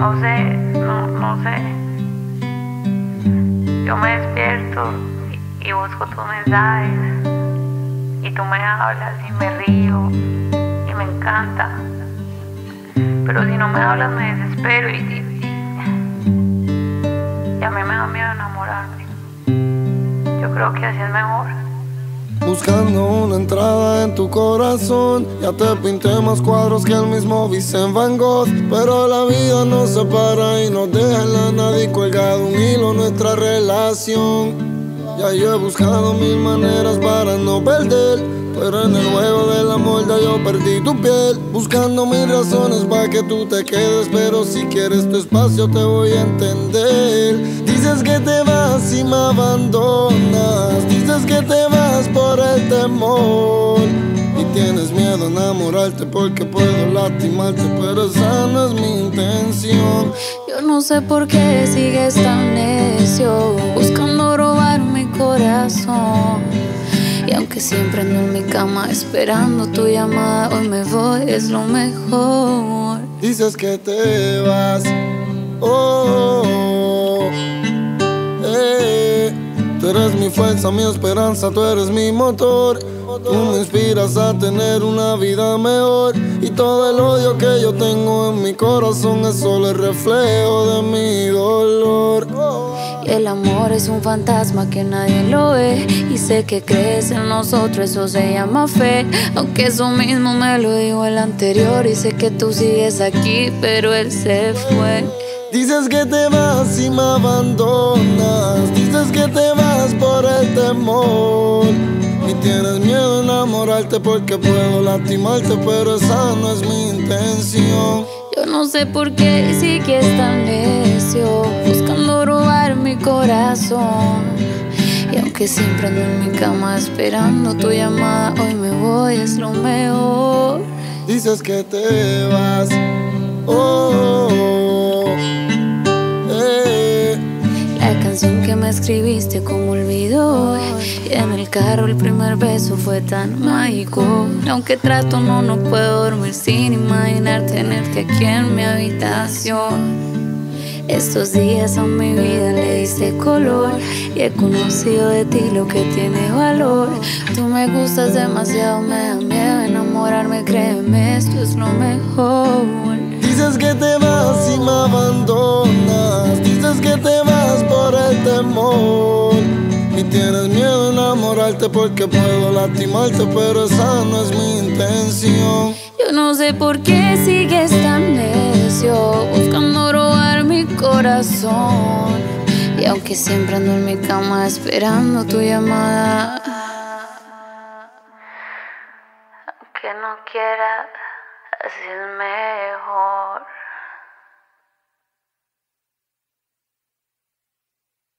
No sé, no, no sé. Yo me despierto y, busco tus mensajes. Y tú me hablas y me río y me encanta. Pero si no me hablas me desespero y, y a mí me da miedo enamorarme. Yo creo que así es mejor. Buscando una entrada en tu corazón. Ya te pinté más cuadros que el mismo Vincent Van Gogh. Pero la vida nos separa y nos deja en la nada colgado un hilo nuestra relación. Ya yo he buscado mil maneras para no perder. Pero en el juego del amor ya yo perdí tu piel. Buscando mil razones para que tú te quedes. Pero si quieres tu espacio te voy a entender por el temor. Y tienes miedo a enamorarte porque puedo lastimarte Pero esa no es mi intención. Yo no sé por qué sigues tan necio Buscando robar mi corazón. Y aunque siempre ando en mi cama esperando tu llamada, hoy me voy, es lo mejor. Dices que te vas, oh, eres mi fuerza, mi esperanza, tú eres mi motor. Tú me inspiras a tener una vida mejor. Y todo el odio que yo tengo en mi corazón es solo el reflejo de mi dolor. Y el amor es un fantasma que nadie lo ve. Y sé que crees en nosotros, eso se llama fe. Aunque eso mismo me lo dijo el anterior. Y sé que tú sigues aquí, pero él se fue. Dices que te vas y me abandonas. Dices que te vas por el temor. Y tienes miedo a enamorarte porque puedo lastimarte, pero esa no es mi intención. Yo no sé por qué sigues tan necio, buscando robar mi corazón. Y aunque siempre ando en mi cama esperando tu llamada, hoy me voy, es lo mejor. Dices que te vas, oh, eh. Canción que me escribiste como olvidó Y en el carro el primer beso fue tan mágico Aunque trato no, no puedo dormir sin imaginar tenerte aquí en mi habitación estos días a mi vida le diste color y he conocido de ti lo que tiene valor. Tú me gustas demasiado, me da miedo enamorarme, créeme, esto es lo mejor. Dices que te vas y me abandonas. Dices que te vas temor. Y tienes miedo a enamorarte porque puedo lastimarte, pero esa no es mi intención. Yo no sé por qué sigues tan necio, buscando robar mi corazón. Y aunque siempre ando en mi cama esperando tu llamada, Aunque no quiera, así es mejor.